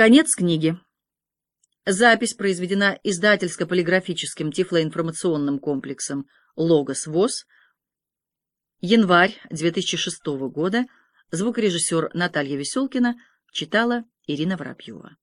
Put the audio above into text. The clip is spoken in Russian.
Конец книги. Запись произведена издательско-полиграфическим тифлоинформационным комплексом «Логос ВОЗ». Январь 2006 года. Звукорежиссер Наталья Веселкина читала Ирина Воробьева.